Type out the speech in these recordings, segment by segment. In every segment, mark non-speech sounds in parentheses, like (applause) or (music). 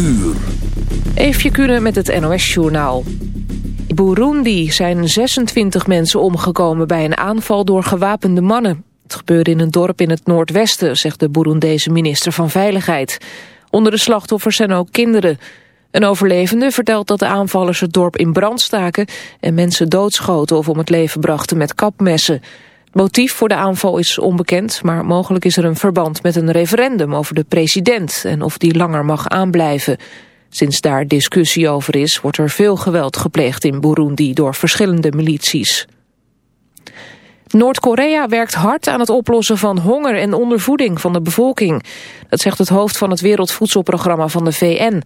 uur. Eefje Kunnen met het NOS-journaal. In Burundi zijn 26 mensen omgekomen bij een aanval door gewapende mannen. Het gebeurde in een dorp in het noordwesten, zegt de Burundese minister van Veiligheid. Onder de slachtoffers zijn ook kinderen. Een overlevende vertelt dat de aanvallers het dorp in brand staken... en mensen doodschoten of om het leven brachten met kapmessen. Motief voor de aanval is onbekend... maar mogelijk is er een verband met een referendum over de president... en of die langer mag aanblijven. Sinds daar discussie over is, wordt er veel geweld gepleegd in Burundi... door verschillende milities. Noord-Korea werkt hard aan het oplossen van honger en ondervoeding van de bevolking. Dat zegt het hoofd van het Wereldvoedselprogramma van de VN.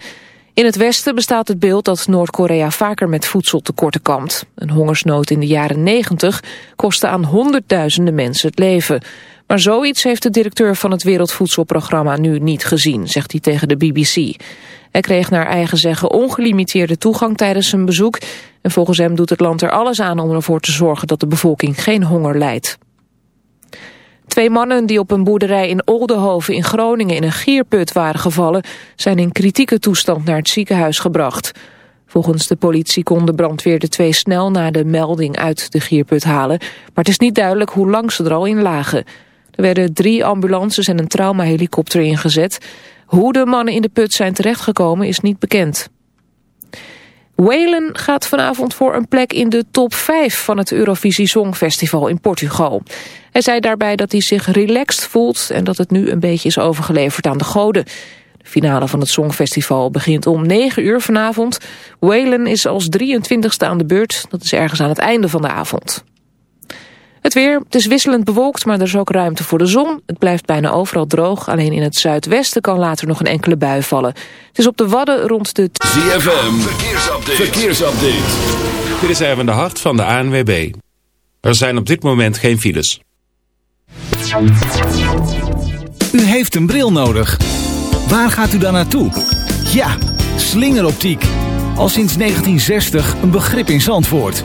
In het Westen bestaat het beeld dat Noord-Korea vaker met voedseltekorten kampt. Een hongersnood in de jaren 90 kostte aan honderdduizenden mensen het leven. Maar zoiets heeft de directeur van het Wereldvoedselprogramma nu niet gezien, zegt hij tegen de BBC. Hij kreeg naar eigen zeggen ongelimiteerde toegang tijdens zijn bezoek. En volgens hem doet het land er alles aan om ervoor te zorgen dat de bevolking geen honger lijdt. Twee mannen die op een boerderij in Oldenhoven in Groningen in een gierput waren gevallen... zijn in kritieke toestand naar het ziekenhuis gebracht. Volgens de politie kon de brandweer de twee snel na de melding uit de gierput halen. Maar het is niet duidelijk hoe lang ze er al in lagen. Er werden drie ambulances en een traumahelikopter ingezet. Hoe de mannen in de put zijn terechtgekomen is niet bekend. Whalen gaat vanavond voor een plek in de top 5 van het Eurovisie Songfestival in Portugal. Hij zei daarbij dat hij zich relaxed voelt en dat het nu een beetje is overgeleverd aan de goden. De finale van het Songfestival begint om 9 uur vanavond. Whalen is als 23ste aan de beurt, dat is ergens aan het einde van de avond. Het weer, het is wisselend bewolkt, maar er is ook ruimte voor de zon. Het blijft bijna overal droog, alleen in het zuidwesten kan later nog een enkele bui vallen. Het is op de Wadden rond de... ZFM, verkeersupdate. verkeersupdate. Dit is even de hart van de ANWB. Er zijn op dit moment geen files. U heeft een bril nodig. Waar gaat u dan naartoe? Ja, slingeroptiek. Al sinds 1960 een begrip in Zandvoort.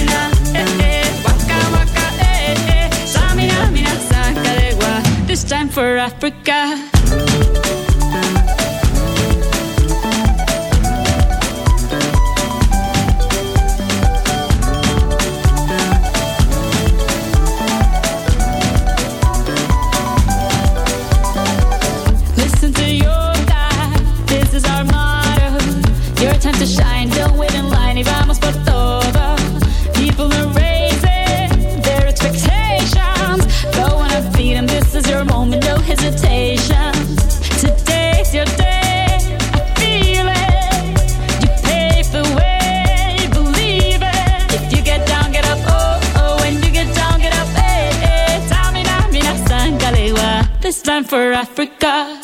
time for Africa. Time for Africa.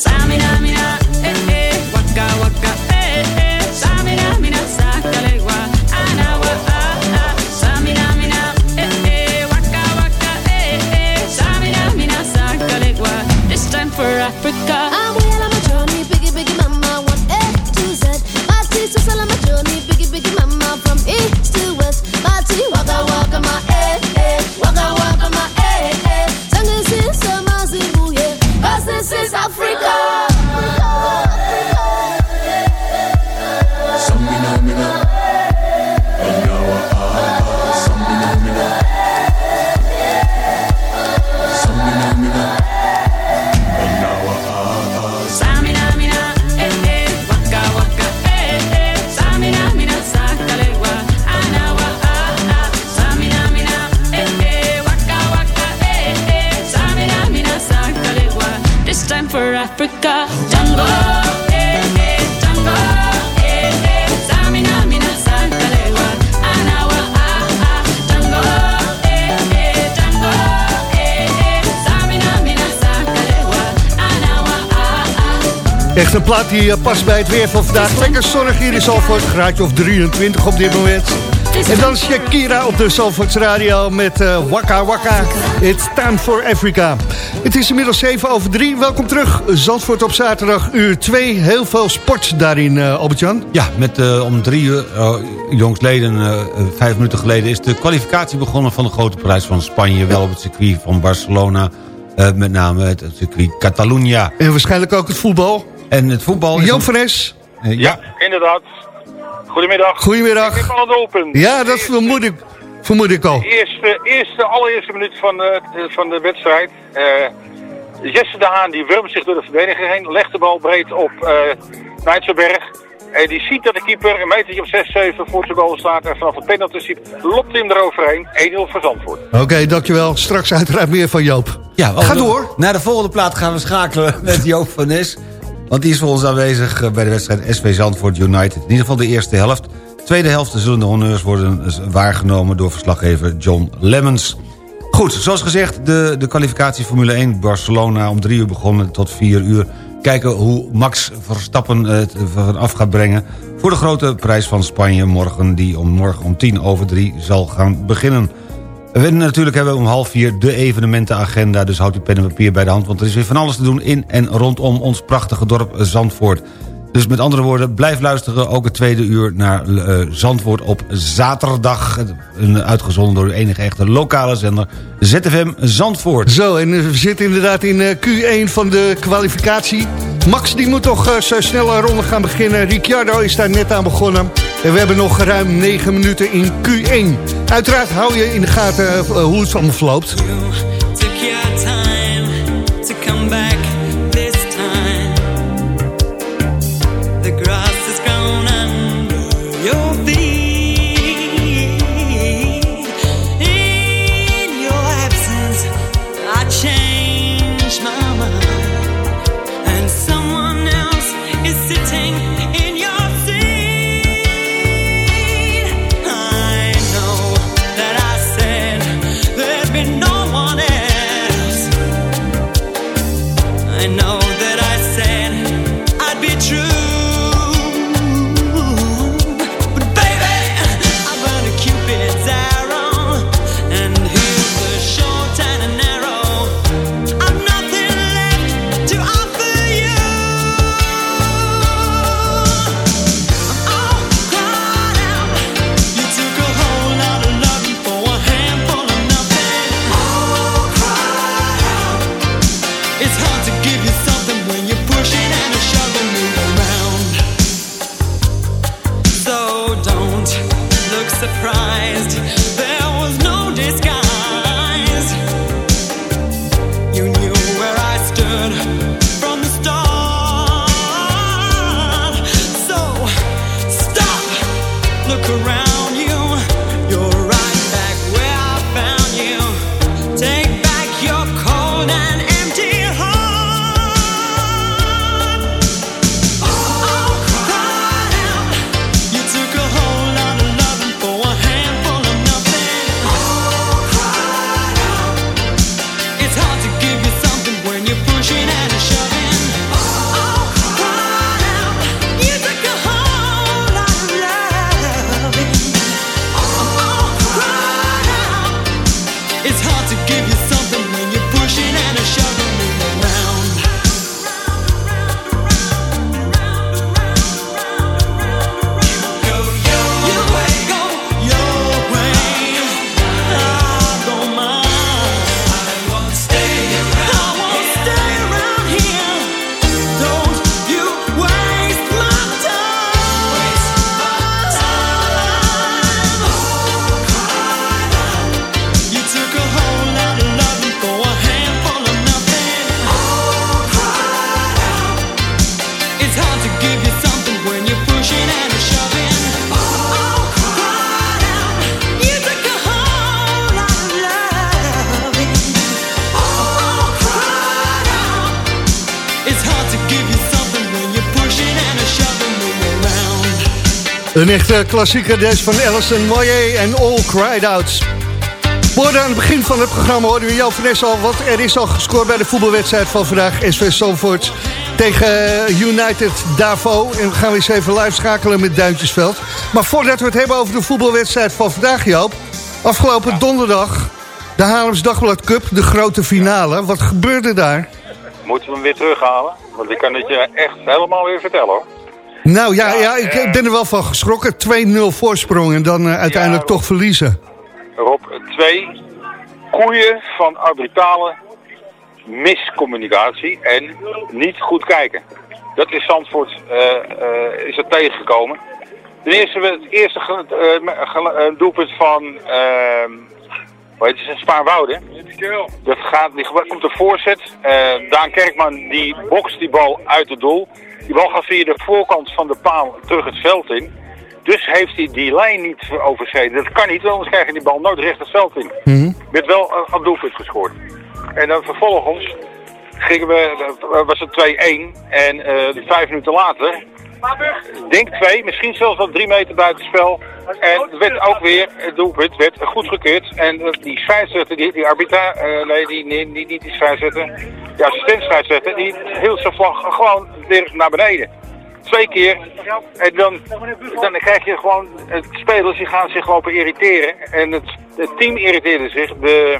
Plaat die eh, past bij het weer van vandaag. Lekker zonnig hier in Zalvoort. Graadje of 23 op dit moment. En dan Shakira op de Zalvoorts Radio met eh Waka Waka. It's time for Africa. Het is inmiddels 7 over 3. Welkom terug. Zandvoort op zaterdag, uur 2. Heel veel sport daarin, eh Albert-Jan. Ja, met om drie uur, uh, jongsleden, vijf minuten geleden... is de kwalificatie begonnen van de grote prijs van Spanje. Wel op het circuit van Barcelona. met name het circuit Catalunya. En waarschijnlijk ook het voetbal. En het voetbal is... Een- van Es. eh, ja, Inderdaad. Goedemiddag. Goedemiddag. Ik heb al een open. Ja, dat vermoed ik, vermoed ik al. Eerste, eerste, allereerste minuut van, de van de wedstrijd. Eh, Jesse de Haan die wurmt zich door de verdediger heen. Legt de bal breed op uh, Nijtsenberg. En die ziet dat de keeper een metertje op 6-7 voor zijn goal staat. En vanaf het penaltystiep lopt hij hem eroverheen. 1-0 voor Zandvoort. Oké, dankjewel. Straks uiteraard meer van Joop. ja Ga door. Naar de volgende plaat gaan we schakelen met Joop van Nes. Want die is voor ons aanwezig eh, bij de wedstrijd SV Zandvoort United. In ieder geval de eerste helft. Tweede helft zullen de honneurs worden eh, waargenomen door verslaggever John Lemmens. Goed, zoals gezegd, de, de kwalificatie Formule 1 Barcelona om drie uur begonnen tot vier uur. Kijken hoe Max Verstappen het vanaf gaat brengen... voor de grote prijs van Spanje morgen... die om morgen om tien over drie zal gaan beginnen. We natuurlijk hebben we om half vier de evenementenagenda... dus houd uw pen en papier bij de hand... want er is weer van alles te doen in en rondom ons prachtige dorp Zandvoort. Dus met andere woorden, blijf luisteren ook het tweede uur naar uh, Zandvoort op zaterdag. Uitgezonden door de enige echte lokale zender ZFM Zandvoort. Zo, en we zitten inderdaad in uh, Q1 van de kwalificatie. Max die moet toch zo snel een ronde gaan beginnen. Ricciardo is daar net aan begonnen. En we hebben nog ruim 9 minuten in Q1. Uiteraard hou je in de gaten hoe het allemaal verloopt. Een echte klassieker deze van Alison Moyer en All Cried Out. Worden aan het begin van het programma hoorden we Jan van al... wat er is al gescoord bij de voetbalwedstrijd van vandaag. SV Zandvoort tegen United Davo. En we gaan eens even live schakelen met Duintjesveld. Maar voordat we het hebben over de voetbalwedstrijd van vandaag, Joop... afgelopen donderdag de Haarlems Dagblad Cup, de grote finale. Wat gebeurde daar? Moeten we hem weer terughalen? Want ik kan het je echt helemaal weer vertellen hoor. Nou ja, ja, ik eh, ben er wel van geschrokken. 2-0 voorsprong en dan eh, uiteindelijk toch verliezen. Rob, twee koeien van arbitrale miscommunicatie en niet goed kijken. Dat is Zandvoort eh, is er tegengekomen. Ten eerste, het eerste ge- doelpunt van hoe heet het, Spaarwouden. Dat gaat, die komt de voorzet. Daan Kerkman die bokst die bal uit het doel. Die bal gaat via de voorkant van de paal terug het veld in. Dus heeft hij die lijn niet overschreden. Dat kan niet, anders krijg je die bal nooit recht het veld in. Werd wel een, een doelpunt gescoord. En dan vervolgens gingen we, eh, was het 2-1. En eh, vijf minuten later, denk twee, misschien zelfs wel drie meter buiten spel. En werd ook weer, het doelpunt werd goedgekeurd. En die scheidsrechter, die, die arbitra, eh, nee, die, nee, die, niet die scheidsrechter, die assistent die hield zijn vlag gewoon weer naar beneden. Twee keer. En dan, dan krijg je gewoon, spelers die gaan zich lopen irriteren. En het, het team irriteerde zich. De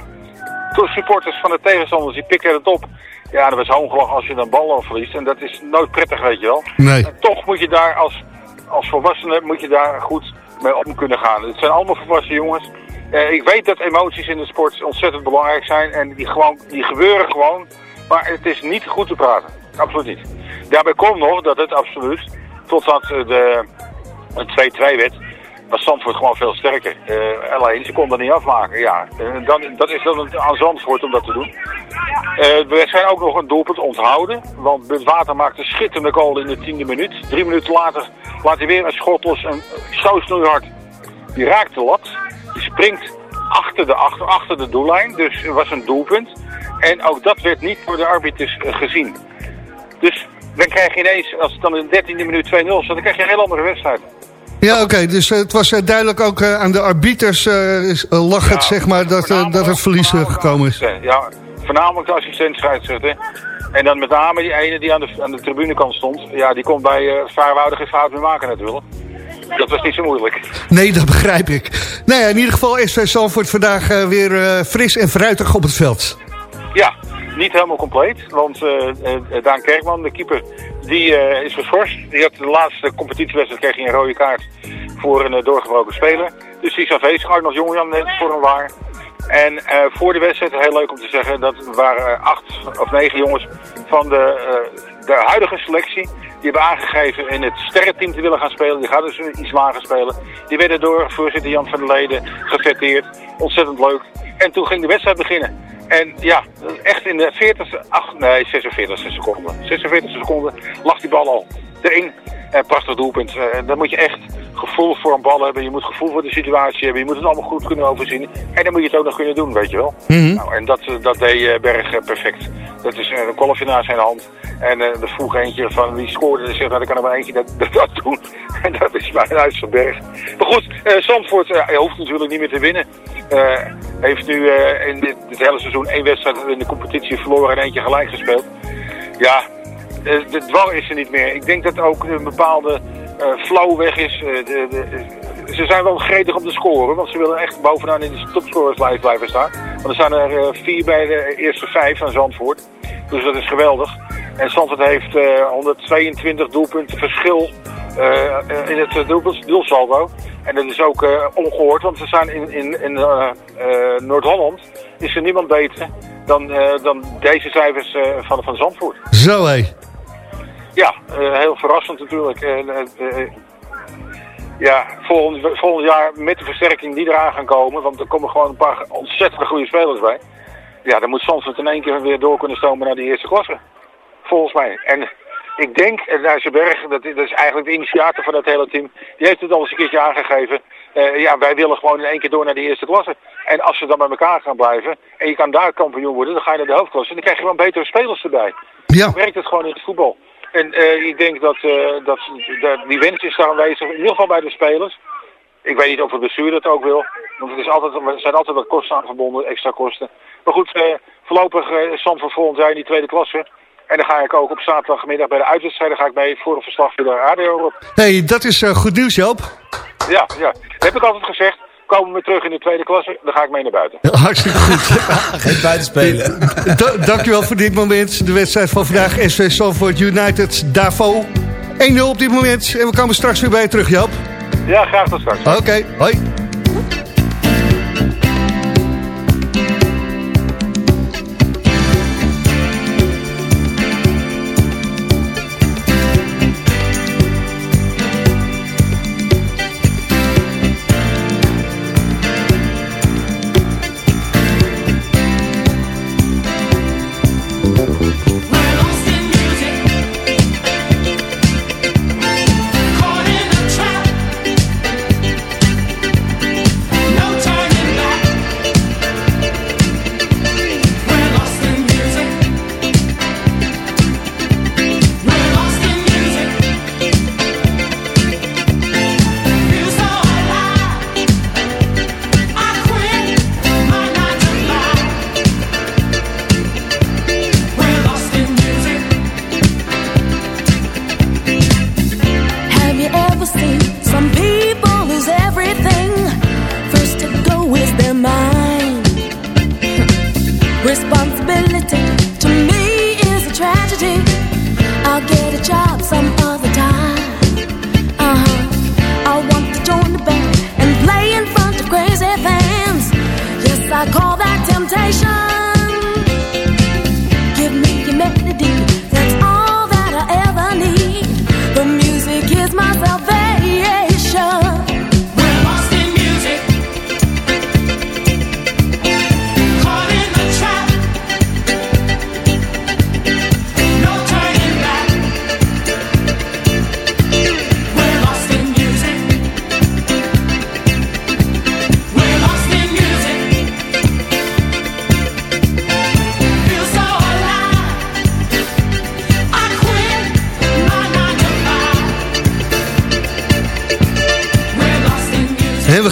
supporters van de tegenstanders die pikken het op. Ja, dat was hoongelach als je een bal al verliest. En dat is nooit prettig, weet je wel. Nee. En toch moet je daar als, als volwassene moet je daar goed mee om kunnen gaan. Het zijn allemaal volwassen jongens. Eh, ik weet dat emoties in de sport ontzettend belangrijk zijn. En die, gewoon, die gebeuren gewoon. Maar het is niet goed te praten. Absoluut niet. Daarbij komt nog dat het absoluut, totdat eh, de een 2-2 werd, was Zandvoort gewoon veel sterker. Eh, alleen, ze konden dat niet afmaken. Ja, Eh, dan, dat is dan aan Zandvoort om dat te doen. Eh, we zijn ook nog een doelpunt onthouden. Want Water maakte schitterende goal in de tiende minuut. Drie minuten later laat hij weer een schot los. En zo snoeihard. Die raakt de lat. Die springt achter de, achter, achter de doellijn. Dus er was een doelpunt. En ook dat werd niet door de arbiters gezien. Dus dan krijg je ineens, als het dan in de dertiende minuut 2-0 staat, dan krijg je een heel andere wedstrijd. Ja, oké. dus eh, het was eh, duidelijk ook eh, aan de arbiters is- lag het, zeg maar, dat, dat het verlies gekomen is. Ja, voornamelijk de assistent scheidsrechter. En dan met name die ene die aan de, aan de tribunekant stond. Ja, die kon bij uh, Vaarwoude geen fout meer maken natuurlijk. Dat was niet zo moeilijk. Nee, dat begrijp ik. Nou ja, in ieder geval SV Zandvoort vandaag weer fris en fruitig op het veld. Ja, niet helemaal compleet. Want Daan Kerkman, de keeper, die eh, is geschorst. Die had de laatste competitiewedstrijd kreeg hij een rode kaart voor een eh, doorgebroken speler. Dus die is afwezig. Arnold Jongejan neemt voor hem waar. En eh, voor de wedstrijd, heel leuk om te zeggen, dat waren acht of negen jongens van de, de huidige selectie. Die hebben aangegeven in het sterrenteam te willen gaan spelen. Die gaan dus iets lager spelen. Die werden door voorzitter Jan van der Leden gefetteerd. Ontzettend leuk. En toen ging de wedstrijd beginnen. En ja, echt in de 40ste, ach, nee, 46 seconden. 46 seconden lag die bal al erin. En prachtig doelpunt. Eh, dan moet je echt gevoel voor een bal hebben. Je moet gevoel voor de situatie hebben. Je moet het allemaal goed kunnen overzien. En dan moet je het ook nog kunnen doen, weet je wel. Nou, en dat, eh, dat deed eh, Berg eh, perfect. Dat is een kolfje naar zijn hand. En eh er vroeg eentje van wie scoorde. En zegt, nou, dan kan er maar eentje dat, (laughs) dat, doen. En dat is mijn huis van Berg. Maar goed, eh Zandvoort eh, hoeft natuurlijk niet meer te winnen. Heeft nu in dit, hele seizoen één wedstrijd in de competitie verloren en eentje gelijk gespeeld. Ja, de dwang is er niet meer. Ik denk dat ook een bepaalde flow weg is. De, de, ze zijn wel gretig om te scoren, want ze willen echt bovenaan in de topscorerslijst blijven staan. Want er staan er eh, vier bij de eerste vijf van Zandvoort. Dus dat is geweldig. En Zandvoort heeft eh, 122 doelpunten verschil eh, eh, in het eh, doelsaldo. En dat is ook eh, ongehoord, want ze staan in, in, in eh, eh, Noord-Holland. Is er niemand beter dan, eh, dan deze cijfers eh, van, van Zandvoort. Zo hé. Ja, eh, heel verrassend natuurlijk. Eh, eh, ja, volgend, volgend jaar met de versterking die eraan gaan komen, want er komen gewoon een paar ontzettend goede spelers bij. Ja, dan moet Zandvoort in één keer weer door kunnen stomen naar de eerste klasse. Volgens mij. En ik denk, en Nijsselberg, dat, dat is eigenlijk de initiator van dat hele team, die heeft het al eens een keertje aangegeven. Eh, ja, wij willen gewoon in één keer door naar de eerste klasse. En als ze dan bij elkaar gaan blijven en je kan daar kampioen worden, dan ga je naar de hoofdklasse. En dan krijg je gewoon betere spelers erbij. Ja. Zo werkt het gewoon in het voetbal. En eh, ik denk dat, eh, dat, dat die wens is daar aanwezig, in ieder geval bij de spelers. Ik weet niet of het bestuur dat ook wil. Want het is altijd, er zijn altijd wat kosten aan verbonden, extra kosten. Maar goed, eh, voorlopig uh, Zandvoort volgend jaar in die tweede klasse. En dan ga ik ook op zaterdagmiddag bij de uitwedstrijden ga ik mee voor een verslag voor de radio op. hey, dat is eh, goed nieuws Joop. Ja, ja. Dat heb ik altijd gezegd. Komen we terug in de tweede klasse, dan ga ik mee naar buiten. (laughs) Hartstikke goed. (laughs) Geen buitenspelen. Da- dankjewel voor dit moment. De wedstrijd van vandaag, SV Salford United, Davo. 1-0 op dit moment. En we komen straks weer bij je terug, Joop. Ja, graag tot straks. Oké, hoi.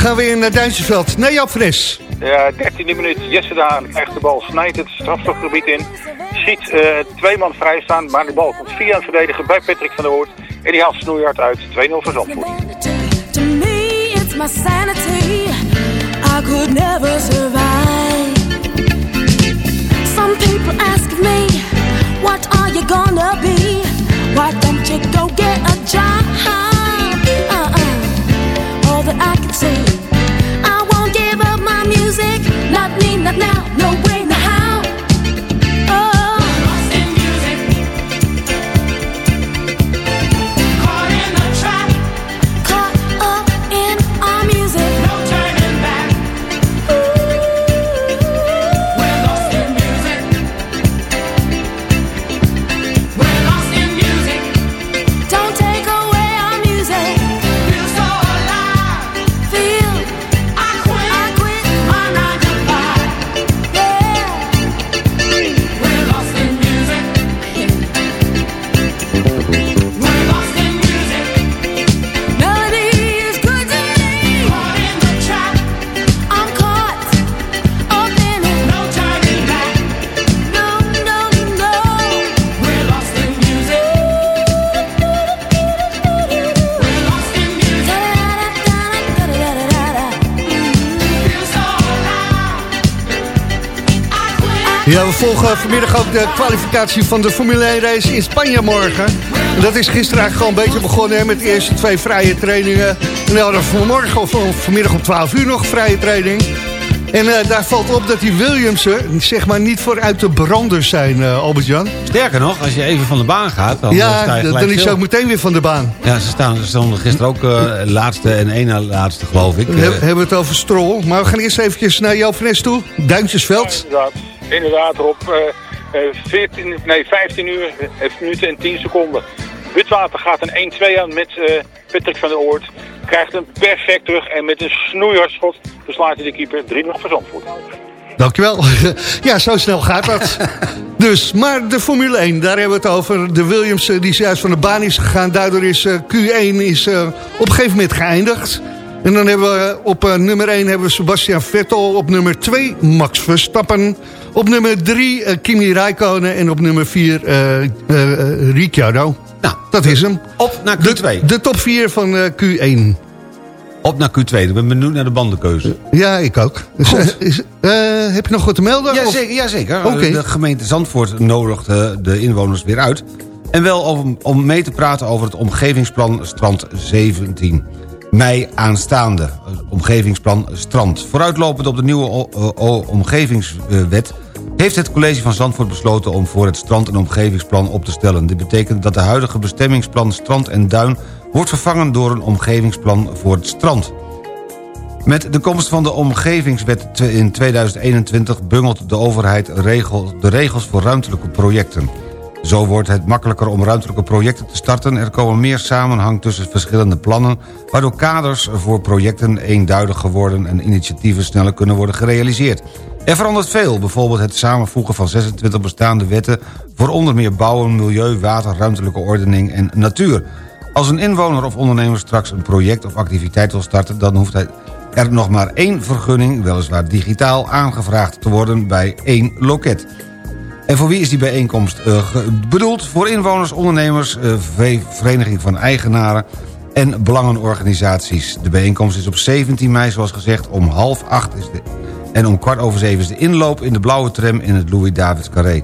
Gaan weer naar Duitsersveld. Naar Jan Fres. Ja, 13e minuut. Jesse Daan krijgt de bal, snijdt het strafstofgebied in. Ziet eh, twee man vrij staan, maar de bal komt via een verdediger bij Patrick van der Hoort. En die haalt snoeihard uit. 2-0 voor Zandvoort. To me, it's my sanity. I could never survive. Some people ask me, what are you gonna be? Why don't you go get a job? Uh-uh. All that I can say, Not me, not now, no Ja, we volgen vanmiddag ook de kwalificatie van de Formule 1 race in Spanje morgen. En dat is gisteren eigenlijk gewoon een beetje begonnen hè, met de eerste twee vrije trainingen. En dan hadden we vanmorgen of vanmiddag om 12 uur nog vrije training. En eh, daar valt op dat die Williamsen zeg maar niet vooruit de branders zijn, eh, Albert-Jan. Sterker nog, als je even van de baan gaat... Dan eh, sta Ja, je dan gelijk is hij stil. ook meteen weer van de baan. Ja, ze, staan, ze stonden gisteren ook eh, laatste en één na laatste, geloof ik. We hebben het over Stroll. Maar we gaan eerst eventjes naar Joop van Nes toe. Duintjesveld. Inderdaad, inderdaad Rob. Eh, eh, 14, nee, 15 uur, 11 minuten en 10 seconden. Witwater gaat een 1-2 aan met eh, Patrick van der Oort. Krijgt hem perfect terug en met een snoeihardschot verslaat hij de keeper 3-0 voor Zandvoort. Dankjewel. (laughs) Ja, zo snel gaat dat. (laughs) Dus, maar de Formule 1, daar hebben we het over. De Williams eh, die juist van de baan is gegaan. Daardoor is eh, Q1 is, eh, op een gegeven moment geëindigd. En dan hebben we op eh, nummer 1 hebben we Sebastian Vettel. Op nummer 2 Max Verstappen. Op nummer 3 eh, Kimi Räikkönen. En op nummer 4 eh eh, eh, Ricciardo. Nou, Dat is hem. op naar De, Q2. de top 4 van eh, Q1. Op naar Q2. Ik ben benieuwd naar de bandenkeuze. Ja, ik ook. Dus, eh, is, eh, heb je nog wat te melden? Ja, Of- zeker. Ja, zeker. De gemeente Zandvoort nodigt eh, de inwoners weer uit. En wel om, om mee te praten over het omgevingsplan Strand 17. Mei aanstaande. Omgevingsplan Strand. Vooruitlopend op de nieuwe omgevingswet... heeft het college van Zandvoort besloten om voor het strand een omgevingsplan op te stellen. Dit betekent dat de huidige bestemmingsplan Strand en Duin... wordt vervangen door een omgevingsplan voor het strand. Met de komst van de omgevingswet in 2021 bungelt de overheid regel- de regels voor ruimtelijke projecten. Zo wordt het makkelijker om ruimtelijke projecten te starten. Er komen meer samenhang tussen verschillende plannen... waardoor kaders voor projecten eenduidiger worden... en initiatieven sneller kunnen worden gerealiseerd. Er verandert veel, bijvoorbeeld het samenvoegen van 26 bestaande wetten... voor onder meer bouwen, milieu, water, ruimtelijke ordening en natuur. Als een inwoner of ondernemer straks een project of activiteit wil starten... dan hoeft hij er nog maar één vergunning, weliswaar digitaal, aangevraagd te worden bij één loket. En voor wie is die bijeenkomst eh, bedoeld? Voor inwoners, ondernemers, eh, ve- vereniging van eigenaren en belangenorganisaties. De bijeenkomst is op 17 mei, zoals gezegd, om half acht is de, en om kwart over zeven is de inloop in de blauwe tram in het Louis-Davids Carré.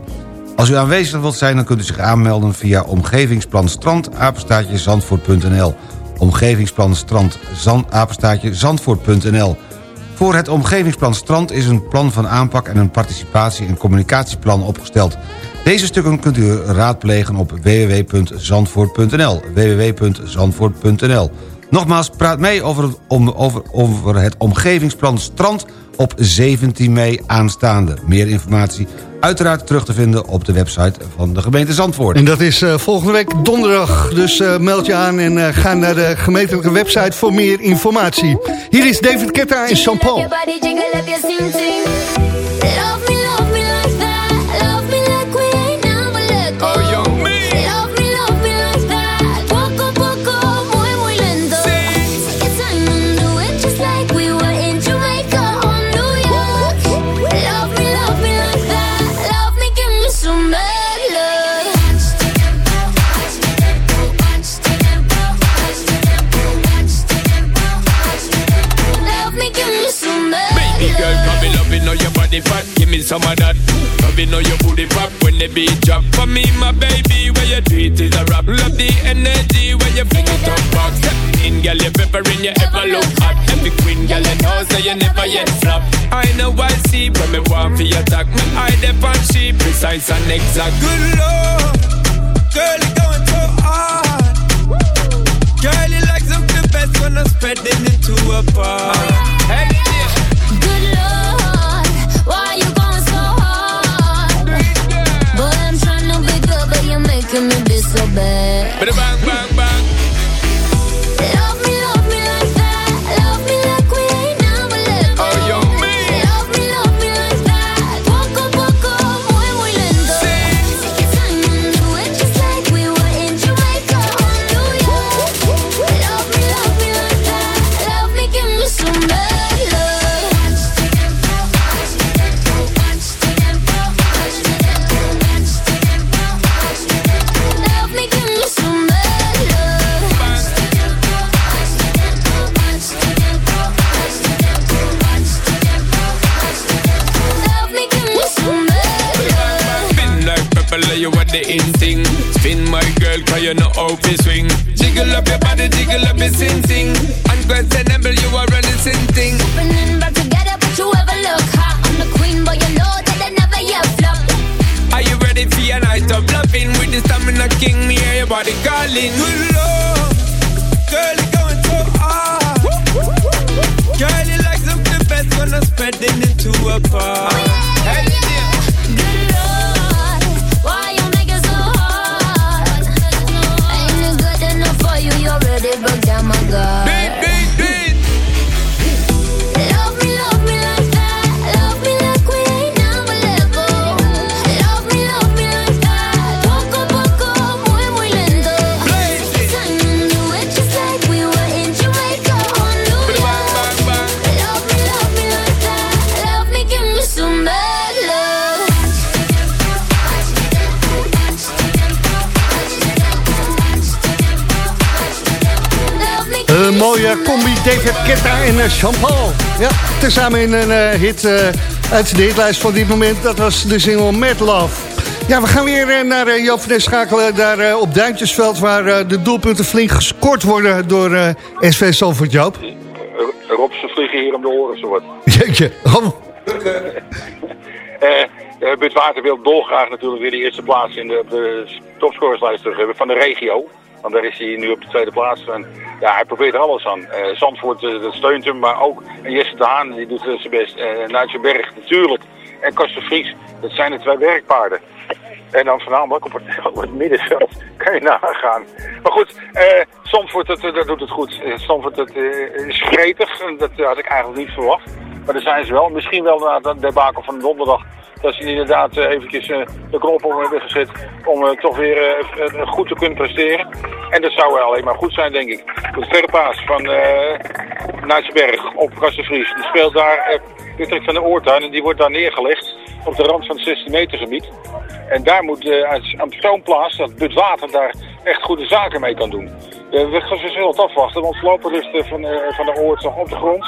Als u aanwezig wilt zijn, dan kunt u zich aanmelden via omgevingsplan strand. Voor het omgevingsplan Strand is een plan van aanpak... en een participatie- en communicatieplan opgesteld. Deze stukken kunt u raadplegen op www.zandvoort.nl. www.zandvoort.nl Nogmaals, praat mee over het, om, over, over het omgevingsplan Strand op 17 mei aanstaande. Meer informatie uiteraard terug te vinden op de website van de gemeente Zandvoort. En dat is eh, volgende week donderdag. Dus eh, meld je aan en eh, ga naar de gemeentelijke website voor meer informatie. Hier is David Ketta en Jean body fat. Give me some of that. Love it, know your booty pop when the beat drop. For me, my baby, where you do it is a rap. Love the energy when you fling it up back. In, girl, you peppering, you ever look hot. Every queen, girl, you know, say you never yet flop. I know I see when me want for your attack. Me eye dep on she precise and exact. Good lord, girl, you going so hard. Girl, you like something best when I'm spreading it to a bar. Hey, but you're making me be so bad. How to swing. Jiggle up your body, jiggle up your sing sing. Unquestionable, you are running sin thing. Opening back together, but you ever look hot. I'm the queen, but you know that I never yet flop. Are you ready for your night of loving? With the stamina king, me hear your body calling. Good lord, girl, you going so hard. Girl, you like something best when I'm spreading it to a bar. Jean-Paul. Ja, tezamen in een eh, hit eh, uit de hitlijst van dit moment. Dat was de single Mad Love. Ja, we gaan weer eh, naar uh, Joop van schakelen. Daar eh, op Duintjesveld waar eh, de doelpunten flink gescoord worden door eh, SV Salford Joop. Rob, ze vliegen hier om de oren, zo wat. (laughs) Jeetje, oh, (laughs) Eh Bud Water wil dolgraag natuurlijk weer de eerste plaats in de, de topscorerslijst terug hebben van de regio. Want daar is hij nu op de tweede plaats. En ja, hij probeert er alles aan. Eh, Zandvoort eh, dat steunt hem, maar ook Jesse de Haan die doet eh, zijn best. Uh, Berg natuurlijk. En Kasten Vries, dat zijn de twee werkpaarden. En dan voornamelijk op het, (laughs) op het middenveld kan je nagaan. Maar goed, eh dat, dat doet het goed. Zandvoort dat, is gretig. Dat had ik eigenlijk niet verwacht. Maar daar zijn ze wel. Misschien wel na de debakel van donderdag. Dat ze inderdaad eh, eventjes eh, de knop om hebben gezet. Om eh, toch weer goed te kunnen presteren. En dat zou alleen maar goed zijn, denk ik. De tweede paas van Nijtsberg op Kassenvries. Die speelt daar Patrick van der Oort aan. En die wordt daar neergelegd op de rand van het 16 meter gebied. En daar moet aan zo'n plaats dat Bud Water daar echt goede zaken mee kan doen. We gaan zullen afwachten, want voorlopig ligt eh, van, van der Oort nog op de grond.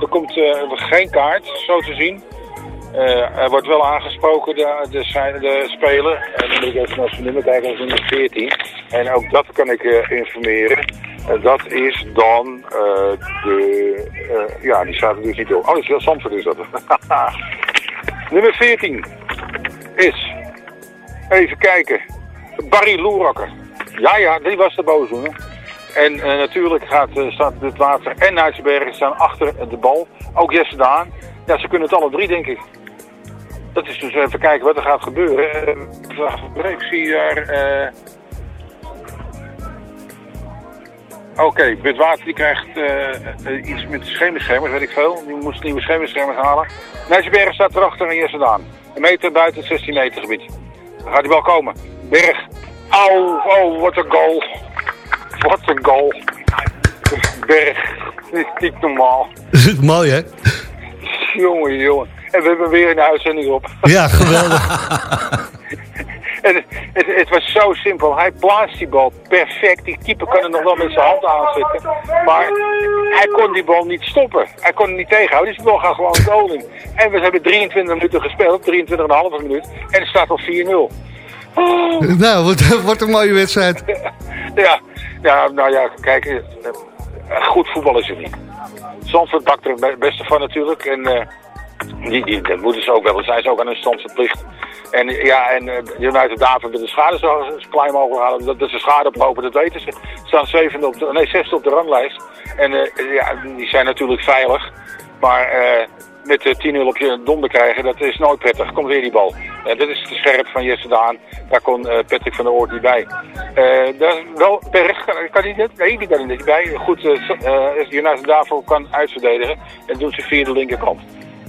Er komt geen kaart, zo te zien. Eh, er wordt wel aangesproken, de, de, de, speler. En dan moet ik even naar zijn nummer kijken, dat is nummer 14. En ook dat kan ik eh, informeren. En dat is dan eh, de... eh, ja, die staat er dus niet op. Oh, dat is wel Zandvoort is dat. (laughs) nummer 14 is... Even kijken. Barry Loerakker. Ja, ja, die was de boosdoener. En eh, natuurlijk gaat, eh, staat het water en Nijtsbergen staan achter de bal. Ook Jesse Daan. Ja, ze kunnen het alle drie, denk ik. Dat is dus even kijken wat er gaat gebeuren. Eh, ik zie daar... eh, Oké, Water die krijgt eh, eh, iets met schemerschermers, weet ik veel. Die moest nieuwe schemerschermers halen. Nijtsbergen staat erachter en Jesse Daan. Een meter buiten het 16 meter gebied. Dan gaat hij wel komen. Berg. Au, oh, wat een goal. Wat een goal. Berg. Dit is (laughs) niet normaal. (laughs) mooi hè? (laughs) Jongen, jongen. En we hebben weer een uitzending op. (laughs) Ja, geweldig. (laughs) En het, het, het was zo simpel. Hij plaatst die bal perfect. Die keeper kan er nog wel met zijn hand aanzetten. Maar hij kon die bal niet stoppen. Hij kon hem niet tegenhouden. Dus die bal gaat gewoon het goal in. En we hebben 23 minuten gespeeld. 23,5 minuut. En het staat al 4-0. Oh. nou, wordt een mooie wedstrijd. Ja, ja, nou ja, kijk, goed voetbal is het niet. Zandvoort bakt er het beste van natuurlijk. En eh, die, die, dat moeten ze ook wel. Dat zijn ze ook aan hun stand verplicht. En ja, en uh, United David met de schade zo, klein mogelijk halen. Dat, dat ze schade oplopen, dat weten ze. Ze staan zevende op de, nee, zesde op de ranglijst. En eh, ja, die zijn natuurlijk veilig. Maar met eh, 10-0 op je donder krijgen, dat is nooit prettig. Komt weer die bal. Dat is te scherp van Jesse Daan. Daar kon Patrick van der Oort niet bij. Eh daar, wel, Berg, kan, hij dit? Nee, die kan er niet bij. Goed, eh uh, United daarvoor kan uitverdedigen. En doet ze via de linkerkant.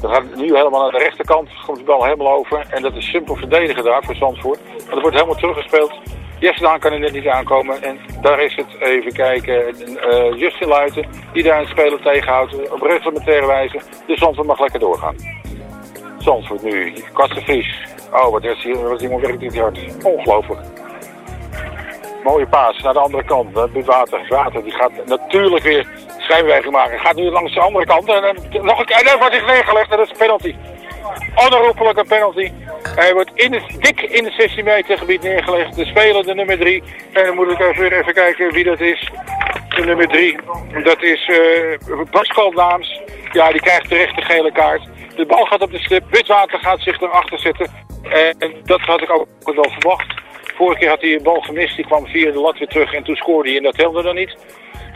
Dat gaat nu helemaal naar de rechterkant. Komt de bal helemaal over. En dat is simpel verdedigen daar voor Zandvoort. Maar dat wordt helemaal teruggespeeld. Jesse Daan kan er net niet aankomen. En daar is het, even kijken, uh, Justin Luiten. Die daar een speler tegenhoudt. Op reglementaire wijze. Dus Zandvoort mag lekker doorgaan. Zandvoort nu. Kastenvries. Oh, wat is hier? Wat iemand werkt niet hard. Ongelooflijk. Mooie paas naar de andere kant. Dat doet Water. Die gaat natuurlijk weer schijnbeweging maken. Gaat nu langs de andere kant. En dan nog een keer. En wordt hij neergelegd. En dat is een penalty. Onherroepelijke penalty. Hij wordt in het, dik in het 16 meter gebied neergelegd. De speler, de nummer 3. En dan moet ik even, even kijken wie dat is. De nummer 3. Dat is uh, Pascal Naams. Ja, die krijgt terecht de gele kaart. De bal gaat op de stip. Witwater gaat zich erachter zetten. En dat had ik ook wel verwacht. Vorige keer had hij een bal gemist. Die kwam via de lat weer terug en toen scoorde hij. En dat telde dan niet.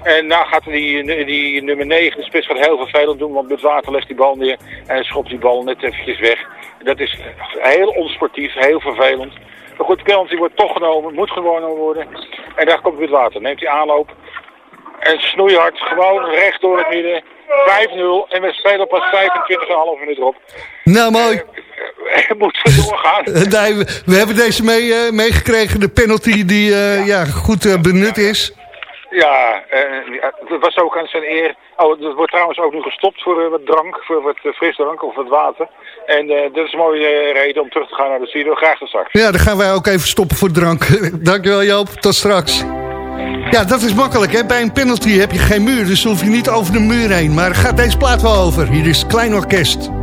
En nou gaat die, die nummer 9, de spits, gaat heel vervelend doen. Want Witwater legt die bal neer en schopt die bal net eventjes weg. Dat is heel onsportief, heel vervelend. Maar goed, de penalty wordt toch genomen, moet gewonnen worden. En daar komt Witwater. Neemt hij aanloop. En snoeihard, gewoon recht door het midden. 5-0 en we spelen pas 25,5 minuten op. Nou, mooi. Uh, moeten we doorgaan. (laughs) nee, we, we, hebben deze mee, uh, meegekregen, de penalty die uh, ja, goed benut is. Ja, dat was ook aan zijn eer. Oh, dat wordt trouwens ook nu gestopt voor wat drank, voor wat frisdrank of wat water. En dat is een mooie reden om terug te gaan naar de studio. Graag tot straks. Ja, dan gaan wij ook even stoppen voor drank. (laughs) Dankjewel Joop, tot straks. Ja, dat is makkelijk. Hè? Bij een penalty heb je geen muur, dus hoef je niet over de muur heen. Maar gaat deze plaat wel over. Hier is Klein Orkest.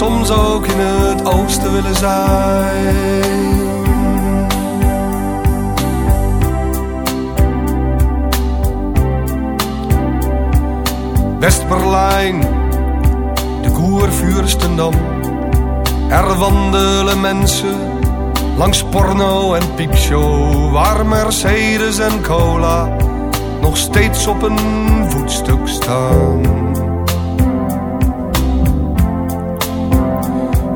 soms ook in het oosten willen zijn. West-Berlijn Koervuurstendam. Er wandelen mensen langs porno en piepshow, waar Mercedes en cola nog steeds op een voetstuk staan.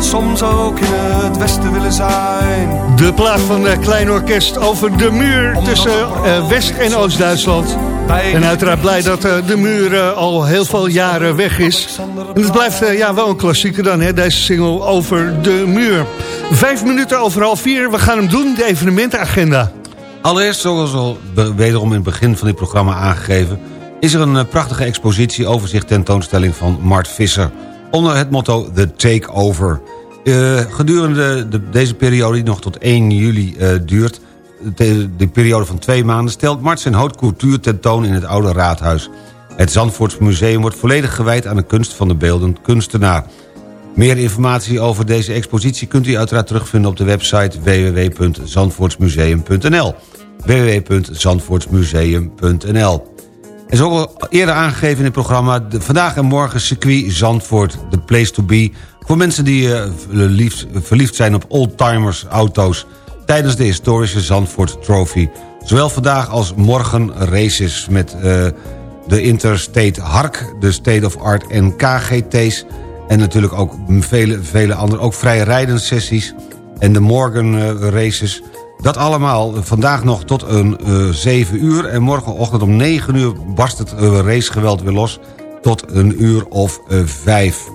soms ook in het westen willen zijn. De plaat van de Klein Orkest over de muur tussen uh, West- en Oost-Duitsland. En uiteraard blij dat uh, de muur uh, al heel veel jaren weg is. En het blijft ja, wel een klassieker dan, hè, deze single over de muur. Vijf minuten over half vier, we gaan hem doen, de evenementenagenda. Allereerst, zoals al wederom in het begin van dit programma aangegeven... is er een prachtige expositie overzicht tentoonstelling van Mart Visser... onder het motto The Takeover... Uh, gedurende de, deze periode die nog tot 1 juli uh, duurt... De, de, periode van twee maanden... stelt Mart zijn haute tentoon in het Oude Raadhuis. Het Zandvoorts Museum wordt volledig gewijd aan de kunst van de beeldend kunstenaar. Meer informatie over deze expositie kunt u uiteraard terugvinden op de website www.zandvoortsmuseum.nl www.zandvoortsmuseum.nl En zoals al eerder aangegeven in het programma... Vandaag en morgen circuit Zandvoort, the place to be... voor mensen die liefst, verliefd zijn op oldtimers auto's... tijdens de historische Zandvoort Trophy. Zowel vandaag als morgen races met uh, de Interstate Hark... de State of Art en KGT's... en natuurlijk ook vele, vele andere, ook vrije rijdensessies... en de Morgan uh, races... Dat allemaal vandaag nog tot een uh, 7 uur. En morgenochtend om 9 uur barst het uh, racegeweld weer los. Tot een uur of uh, 5.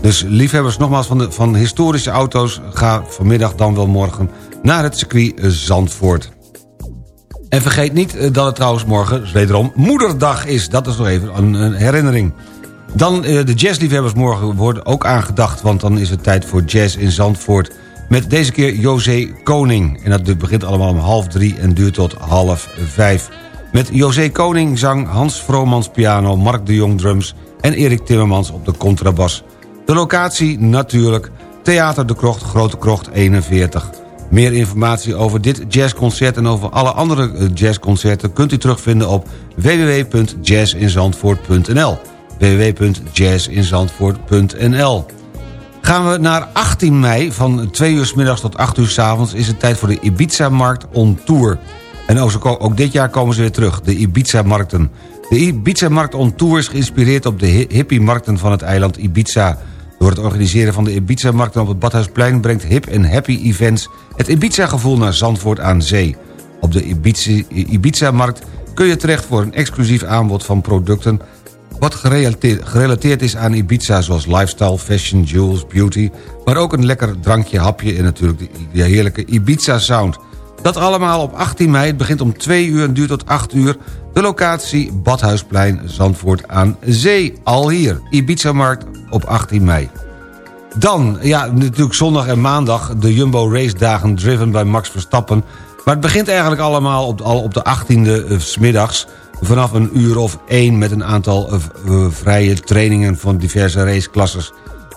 Dus liefhebbers nogmaals van, de, van historische auto's... ga vanmiddag dan wel morgen naar het circuit Zandvoort. En vergeet niet dat het trouwens morgen wederom moederdag is. Dat is nog even een, een herinnering. Dan de jazzliefhebbers morgen worden ook aangedacht... want dan is het tijd voor jazz in Zandvoort... Met deze keer José Koning. En dat begint allemaal om half drie en duurt tot half vijf. Met José Koning zang Hans Vromans piano, Mark de Jong drums... en Erik Timmermans op de contrabas. De locatie natuurlijk Theater de Krocht, Grote Krocht 41. Meer informatie over dit jazzconcert en over alle andere jazzconcerten... kunt u terugvinden op www.jazzinzandvoort.nl www.jazzinzandvoort.nl Gaan we naar 18 mei, van 2 uur s middags tot 8 uur s avonds... is het tijd voor de Ibiza-markt on Tour. En ook, dit jaar komen ze weer terug, de Ibiza-markten. De Ibiza-markt on Tour is geïnspireerd op de hippie-markten van het eiland Ibiza. Door het organiseren van de Ibiza-markten op het Badhuisplein... brengt Hip en Happy Events het Ibiza-gevoel naar Zandvoort aan zee. Op de Ibiza-markt kun je terecht voor een exclusief aanbod van producten wat gerelateerd, is aan Ibiza... zoals lifestyle, fashion, jewels, beauty... maar ook een lekker drankje, hapje en natuurlijk de, heerlijke Ibiza-sound. Dat allemaal op 18 mei. Het begint om 2 uur en duurt tot 8 uur. De locatie Badhuisplein, Zandvoort aan Zee. Al hier, Ibiza-markt op 18 mei. Dan, ja, natuurlijk zondag en maandag... de Jumbo Race dagen driven bij Max Verstappen... Maar het begint eigenlijk allemaal op, al op de 18e uh, smiddags vanaf een uur of één... met een aantal uh, vrije trainingen van diverse raceklasses.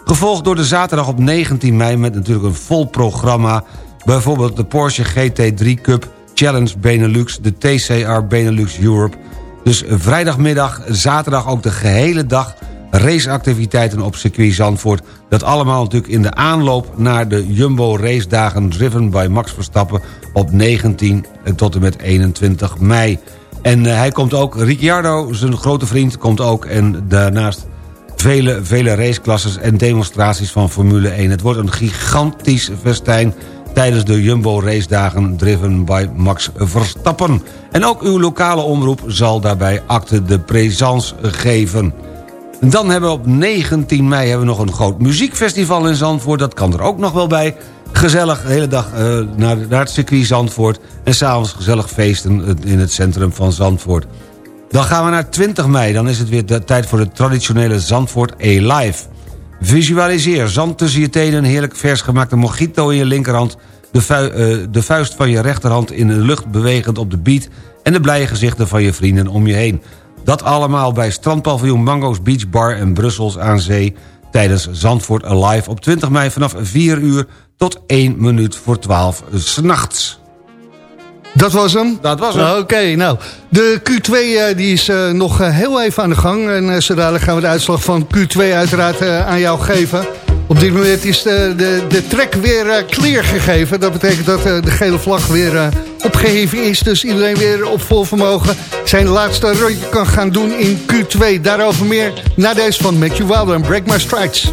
Gevolgd door de zaterdag op 19 mei met natuurlijk een vol programma... bijvoorbeeld de Porsche GT3 Cup Challenge Benelux... de TCR Benelux Europe. Dus vrijdagmiddag, zaterdag ook de gehele dag raceactiviteiten op circuit Zandvoort. Dat allemaal natuurlijk in de aanloop naar de Jumbo race dagen... driven by Max Verstappen op 19 tot en met 21 mei. En uh, hij komt ook, Ricciardo, zijn grote vriend, komt ook. En daarnaast vele, vele raceklasses en demonstraties van Formule 1. Het wordt een gigantisch festijn tijdens de Jumbo race dagen driven by Max Verstappen. En ook uw lokale omroep zal daarbij acte de présence geven. Dan hebben we op 19 mei hebben we nog een groot muziekfestival in Zandvoort. Dat kan er ook nog wel bij. Gezellig de hele dag uh, naar, naar het circuit Zandvoort... en s'avonds gezellig feesten in het centrum van Zandvoort. Dan gaan we naar 20 mei. Dan is het weer de tijd voor de traditionele Zandvoort A-Live. Visualiseer zand tussen je tenen... heerlijk vers gemaakte mojito in je linkerhand... De, uh, de vuist van je rechterhand in de lucht bewegend op de beat... en de blije gezichten van je vrienden om je heen. Dat allemaal bij strandpaviljoen Mango's Beach Bar en Brussels aan Zee... tijdens Zandvoort Alive op 20 mei vanaf 4 uur tot 1 minuut voor 12 s'nachts. Dat was hem? Dat was hem. Oké, okay, nou. De Q2 uh, die is uh, nog uh, heel even aan de gang. En zodra gaan we de uitslag van Q2 uiteraard aan jou geven. Op dit moment is de, de, de trek weer clear gegeven. Dat betekent dat de gele vlag weer opgeheven is. Dus iedereen weer op vol vermogen zijn laatste rondje kan gaan doen in Q2. Daarover meer na deze van Matthew Wilder en Break My Strikes.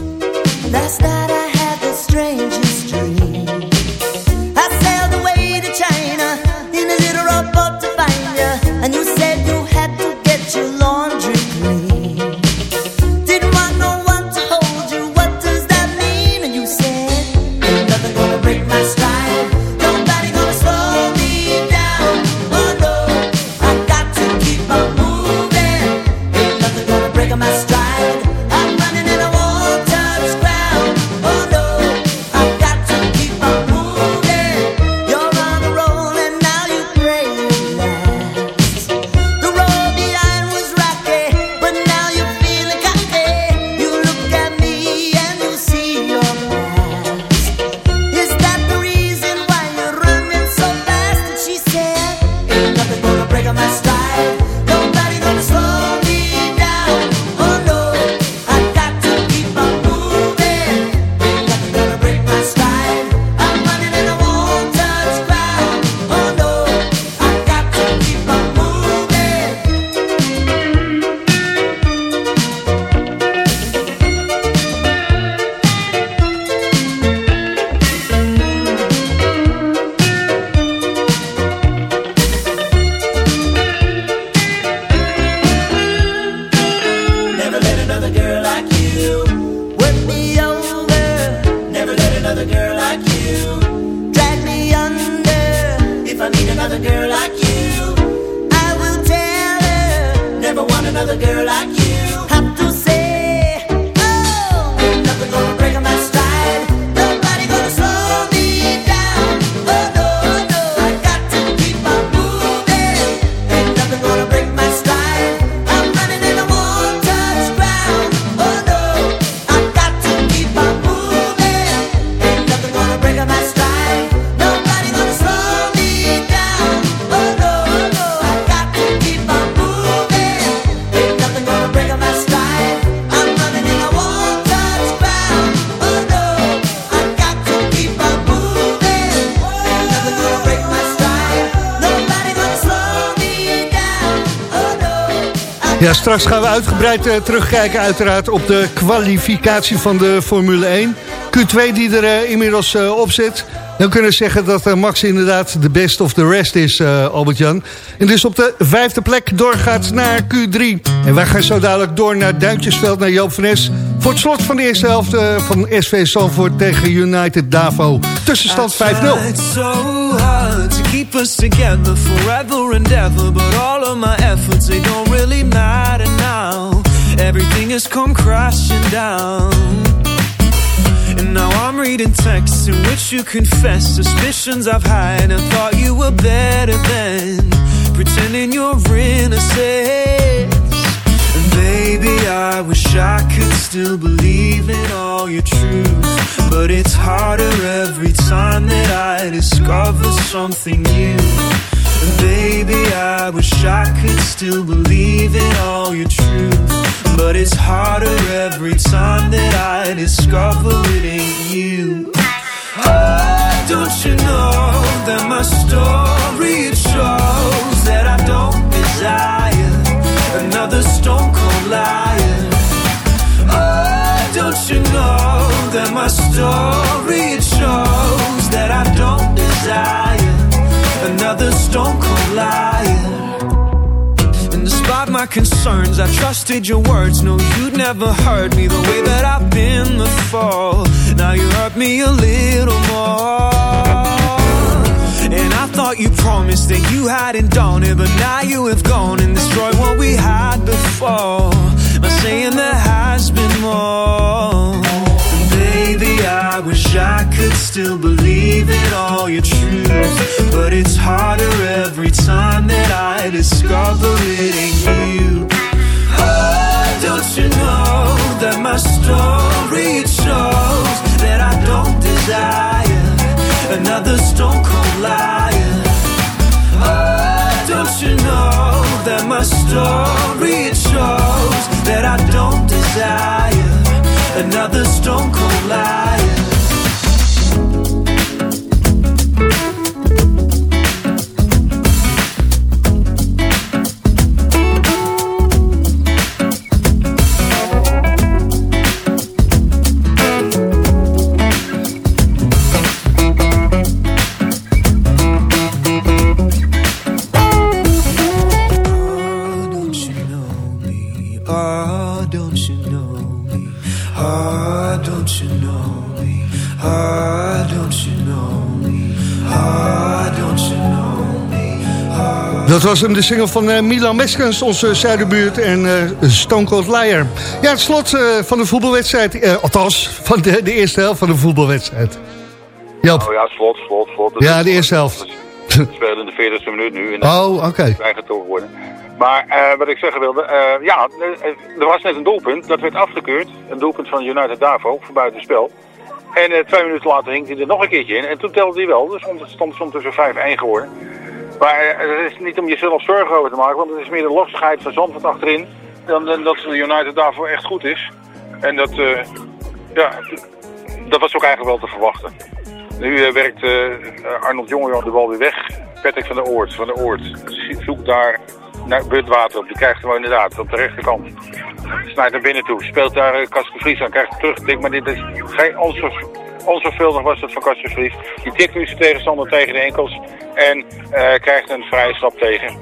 Straks gaan we uitgebreid eh, terugkijken uiteraard op de kwalificatie van de Formule 1. Q2 die er eh, inmiddels eh, op zit. Dan kunnen we zeggen dat Max inderdaad de best of the rest is, Albert-Jan. En dus op de vijfde plek doorgaat naar Q3. En wij gaan zo dadelijk door naar Duintjesveld, naar Joop van Es... voor het slot van de eerste helft van SV Zandvoort tegen United Davo. Tussenstand 5-0. It's so hard to keep us together forever and ever, but all of my efforts they don't really matter now. Everything has come crashing down. And now I'm reading texts in which you confess suspicions I've had and thought you were better than pretending you're innocent. And baby, I wish I could still believe in all your truth. But it's harder every time that I discover something new. And baby, I wish I could still believe in all your truth. But it's harder every time that I discover it ain't you. Oh, don't you know that my story it shows You know that my story it shows that I don't desire another stone cold liar. And despite my concerns, I trusted your words. No, you'd never hurt me the way that I've been before. Now you hurt me a little more. And I thought you promised that you hadn't done it, but now you have gone and destroyed what we had before. By saying there has been more. And baby, I wish I could still believe in all your truth. But it's harder every time that I discover it ain't you. Oh, don't you know that my story shows that I don't desire another stone cold liar? Oh, don't you know that my story shows that I don't desire another stone cold liar? Was hem, de single van eh, Milan Meskens, onze zuidenbuurt en eh, Stone Cold Liar. Ja, het slot eh, van de voetbalwedstrijd, althans van de, de eerste helft van de voetbalwedstrijd. Joop. Oh ja, slot, slot, slot. Ja, de eerste helft. We spelen in de 40ste minuut nu. En Oh, oké. bijgetrokken worden. Maar wat ik zeggen wilde, ja, er was net een doelpunt. Dat werd afgekeurd. Een doelpunt van United Davo, voor buitenspel. En twee minuten later hing hij er nog een keertje in. En toen telde hij wel. Dus stond, stond, stond tussen 5-1 geworden. Maar eh, het is niet om jezelf zorgen over te maken. Want het is meer de lossigheid van Zandvoort achterin. Dan, dan dat United daarvoor echt goed is. En dat, eh, ja, dat was ook eigenlijk wel te verwachten. Nu eh, werkt eh, Arnold Jongejan de bal weer weg. Patrick van der Oort, van der Oort zoekt daar naar Budwater op. Die krijgt hem inderdaad op de rechterkant. Snijdt naar binnen toe. Speelt daar uh, Kasper Vries aan. Krijgt hem terug. Ik denk maar dit is geen onzorg, onzorgvuldig was het van Vries. Die tikt nu zijn tegenstander tegen de enkels. En eh, krijgt een vrije stap tegen.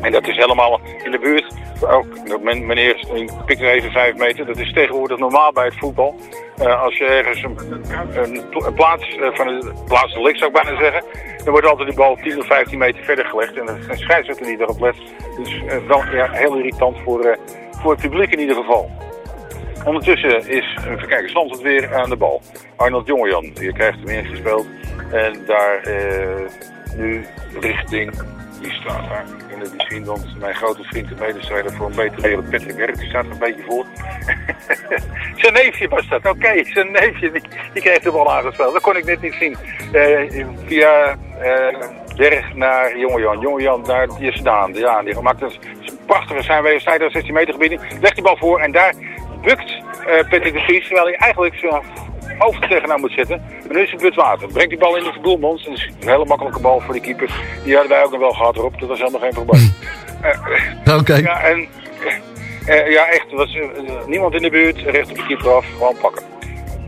En dat is helemaal in de buurt. Ook, men- meneer pikt er even vijf meter. Dat is tegenwoordig normaal bij het voetbal. Eh, als je ergens een, een, plaats eh, van zou ik bijna zeggen. Dan wordt altijd die bal 10 of 15 meter verder gelegd. En een scheidsrechter die daarop let. Dus eh, wel ja, heel irritant voor, voor het publiek in ieder geval. Ondertussen is, even kijken, Zandvoort weer aan de bal. Arnold Jongejan, die krijgt hem ingespeeld. En daar eh, nu richting, die staat daar in het misschien, want mijn grote vriend en medestrijder voor een betere wereld, Patrick Werk, die staat er een beetje voor. (laughs) zijn neefje was dat, oké, zijn neefje, die, die kreeg de bal aangespeeld. Dat kon ik net niet zien. Eh, via eh Berg naar Jongejan, Jongejan naar Jesse Daan. Ja, die maakt een prachtige zijnwege, snijdt er 16 meter gebied in, legt die bal voor en daar bukt eh Patrick de Vries, terwijl hij eigenlijk zijn hoofd tegenaan moet zetten. Maar nu is het Butwater. Brengt die bal in de doelmond. Dat is een hele makkelijke bal voor die keeper. Die hadden wij ook nog wel gehad erop. Dat was helemaal geen probleem. (laughs) Eh, Oké. Ja, en, eh, ja, echt. Was niemand in de buurt. Recht op de keeper af. Gewoon pakken.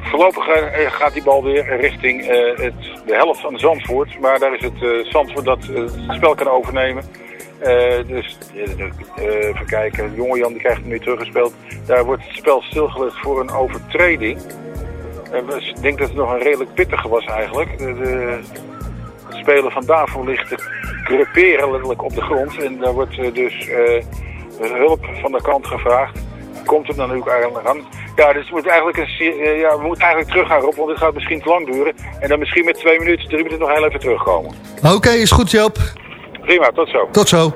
Voorlopig gaat die bal weer richting het, de helft van Zandvoort. Maar daar is het Zandvoort dat het spel kan overnemen. Eh, dus eh, even kijken, jonge Jan die krijgt hem nu teruggespeeld. Daar wordt het spel stilgelegd voor een overtreding. Dus ik denk dat het nog een redelijk pittige was eigenlijk. De, de, het speler van Davo ligt te creperen letterlijk op de grond. En daar wordt dus hulp van de kant gevraagd. Komt het dan natuurlijk eigenlijk aan. Ja, dus we moeten eigenlijk, een, ja, we moeten eigenlijk terug gaan Rob, want dit gaat misschien te lang duren. En dan misschien met twee minuten, drie minuten nog heel even terugkomen. Oké, is goed Joop. Prima, tot zo. Tot zo.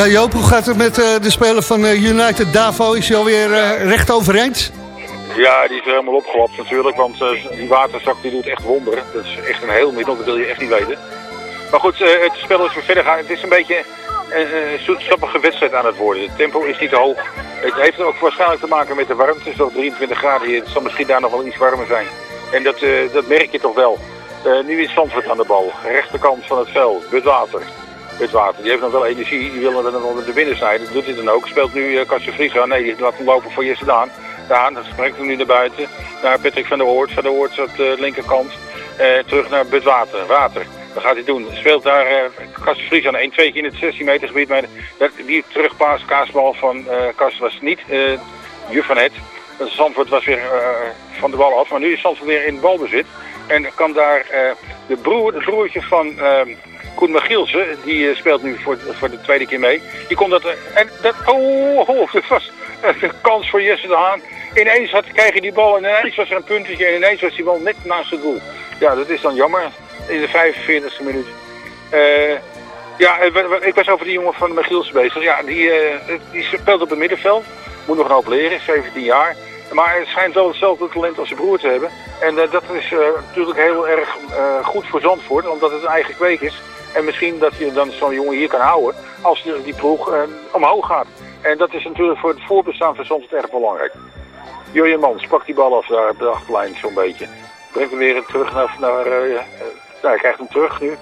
Ja, Joop, hoe gaat het met eh, de speler van eh, United Davo? Is hij alweer eh, recht overeind? Ja, die is helemaal opgelapt natuurlijk, want die waterzak die doet echt wonderen. Dat is echt een heel middel, dat wil je echt niet weten. Maar goed, het spel is weer verder gaan. Het is een beetje een zoetsappige wedstrijd aan het worden. Het tempo is niet te hoog. Het heeft ook waarschijnlijk te maken met de warmte. Het is nog 23 graden hier. Het zal misschien daar nog wel iets warmer zijn. En dat, dat merk je toch wel. Nu is Zandvoort aan de bal. Rechterkant van het veld. Butwater. Butwater. Die heeft nog wel energie. Die wil er dan wel de binnen snijden. Dat doet hij dan ook. Speelt nu uh, Kassel Vries aan. Nee, die laat hem lopen voor Jesse Daan. Daan, dat brengt hem nu naar buiten. Naar Patrick van der Hoort. Van der Hoort op de linkerkant. Eh, terug naar Butwater. Water. Wat gaat hij doen? Speelt daar uh, Kassel Vries aan 1 2 in het 16 meter gebied. Maar die terugpaas, kaasbal van uh, was niet uh, Juf Het. Zandvoort was weer van de bal af. Maar nu is Zandvoort weer in balbezit. En kan daar de broer, het broertje van Koen Magielsen, die uh, speelt nu voor, voor de tweede keer mee. Die komt dat... en dat oh, oh, dat was een kans voor Jesse de Haan. Ineens had, kreeg hij die bal en ineens was er een puntje en ineens was die bal net naast het doel. Ja, dat is dan jammer. In de 45e minuut. Uh, ja, ik was over die jongen van Magielsen bezig. Ja, die, die speelt op het middenveld. Moet nog een hoop leren, 17 jaar. Maar hij schijnt wel hetzelfde talent als zijn broer te hebben. En eh, dat is eh, natuurlijk heel erg eh, goed voor Zandvoort, omdat het een eigen kweek is. En misschien dat je dan zo'n jongen hier kan houden als die, die ploeg eh, omhoog gaat. En dat is natuurlijk voor het voorbestaan van Zandvoort erg belangrijk. Jurjen Mans pakt die bal af daar op de achterlijn zo'n beetje. Brengt hem weer terug naar... naar eh, eh, nou, hij krijgt hem terug nu.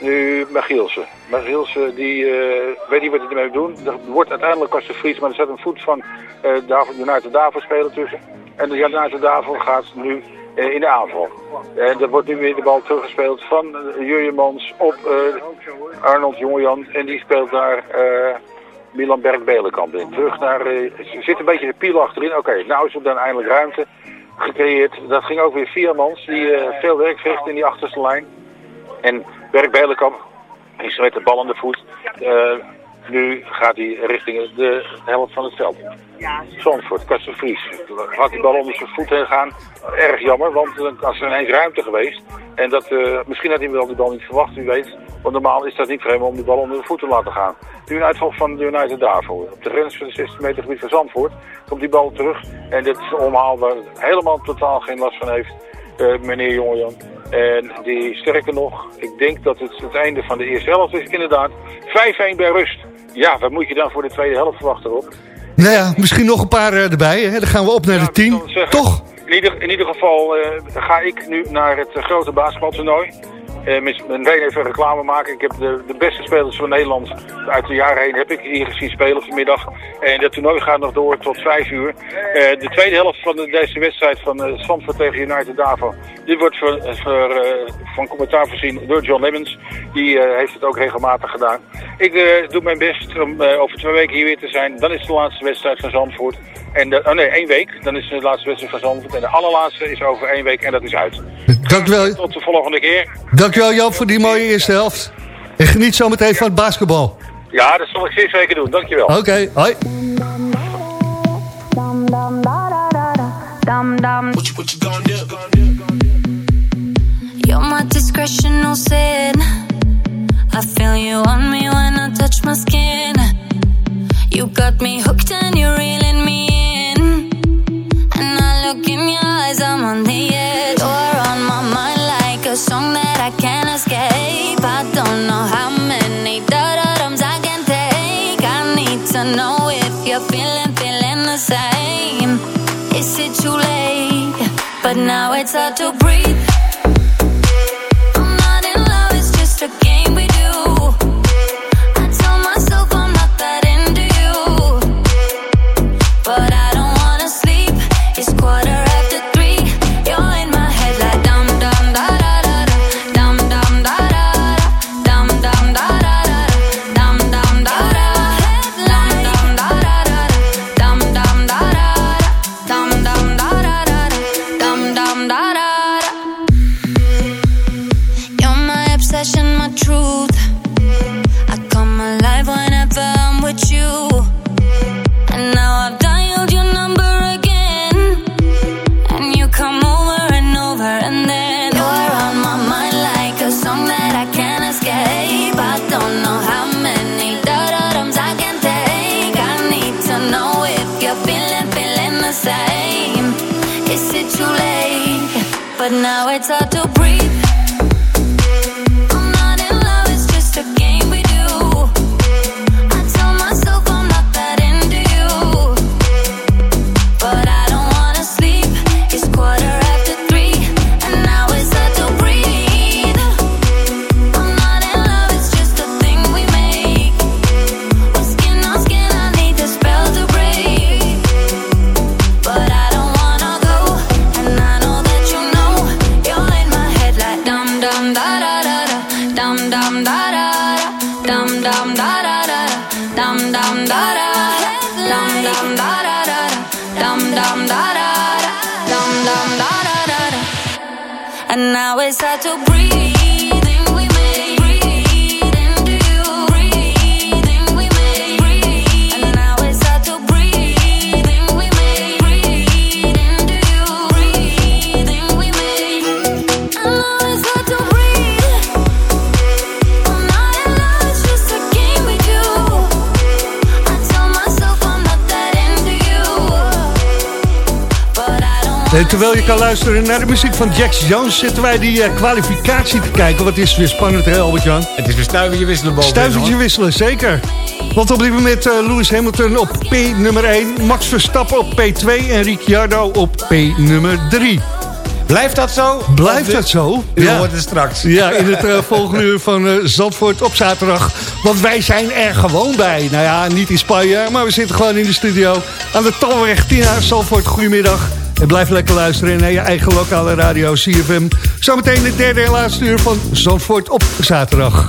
Nu Magielsen. Magielsen die eh, weet niet wat hij ermee doen. Er wordt uiteindelijk Kaste Vries, maar er zit een voet van uh, David, United Davo speler tussen. En de United Davo gaat nu eh, in de aanval. En er wordt nu weer de bal teruggespeeld van uh, Jurjen Mans op eh, Arnold Jongejan. En die speelt daar eh, Milan Berg-Belenkamp in. Terug naar... eh, er zit een beetje de piel achterin. Oké, nou is er dan eindelijk ruimte gecreëerd. Dat ging ook weer via Mans, die eh, veel werk verricht in die achterste lijn. En Berk Belenkamp is met de bal aan de voet. Nu gaat hij richting de helft van het veld. Zandvoort, Kasten Vries. Had die bal onder zijn voet heen gaan. Erg jammer, want dan was er ineens ruimte geweest. En dat, eh, misschien had hij wel die bal niet verwacht, wie weet. Want normaal is dat niet vreemd om die bal onder de voet te laten gaan. Nu een uitval van de United daarvoor. Op de grens van de 16 meter gebied van Zandvoort komt die bal terug. En dit is een omhaal waar helemaal totaal geen last van heeft, eh, meneer Jongejan. En die, sterker nog, ik denk dat het het einde van de eerste helft is. Inderdaad, 5-1 bij rust. Ja, wat moet je dan voor de tweede helft verwachten, Rob? Nou ja, misschien nog een paar eh, erbij. Hè? Dan gaan we op naar de 10. Toch? In ieder, in ieder geval eh, ga ik nu naar het eh, grote basketbaltoernooi. Eh met mijn Reen even reclame maken. Ik heb de, de beste spelers van Nederland uit de jaren heen heb ik hier gezien spelen vanmiddag. En dat toernooi gaat nog door tot vijf uur. Eh, de tweede helft van de, deze wedstrijd van uh, tegen United Davo. Dit wordt voor, van commentaar voorzien door John Lemmens. Die heeft het ook regelmatig gedaan. Ik doe mijn best om over twee weken hier weer te zijn. Dan is de laatste wedstrijd van Zandvoort. En de, oh nee, één week. Dan is de laatste wedstrijd van Zandvoort. En de allerlaatste is over één week en dat is uit. Dankjewel, Tot de volgende keer. dankjewel Jan voor die mooie eerste helft. En geniet zo meteen van het basketbal. Ja, dat zal ik zeer zeker doen. Dankjewel. Oké, hoi. You're my discretion, no sin. I feel you on me when I touch my skin. You got me hooked and you're reeling me on the edge. You're on my mind like a song that I can't escape. I don't know how many da-da-dums I can take. I need to know if you're feeling, feeling the same. Is it too late? But now it's hard to breathe. En terwijl je kan luisteren naar de muziek van Jax Jones... zitten wij die eh, kwalificatie te kijken. Wat is weer spannend, hè Albert-Jan? Het is weer stuivertje wisselen boven. Stuivertje wisselen, zeker. Want op dit moment eh, Lewis Hamilton op P nummer 1... Max Verstappen op P2 en Ricciardo op P nummer 3. Blijft dat zo? Blijft dat zo? U hoort het straks. Ja, (laughs) in het eh, volgende uur van eh, Zandvoort op zaterdag. Want wij zijn er gewoon bij. Nou ja, niet in Spanje, maar we zitten gewoon in de studio. Aan de Tolweg Tina, Zandvoort, goedemiddag. En blijf lekker luisteren naar je eigen lokale radio CFM. Zometeen de derde en laatste uur van Zandvoort op zaterdag.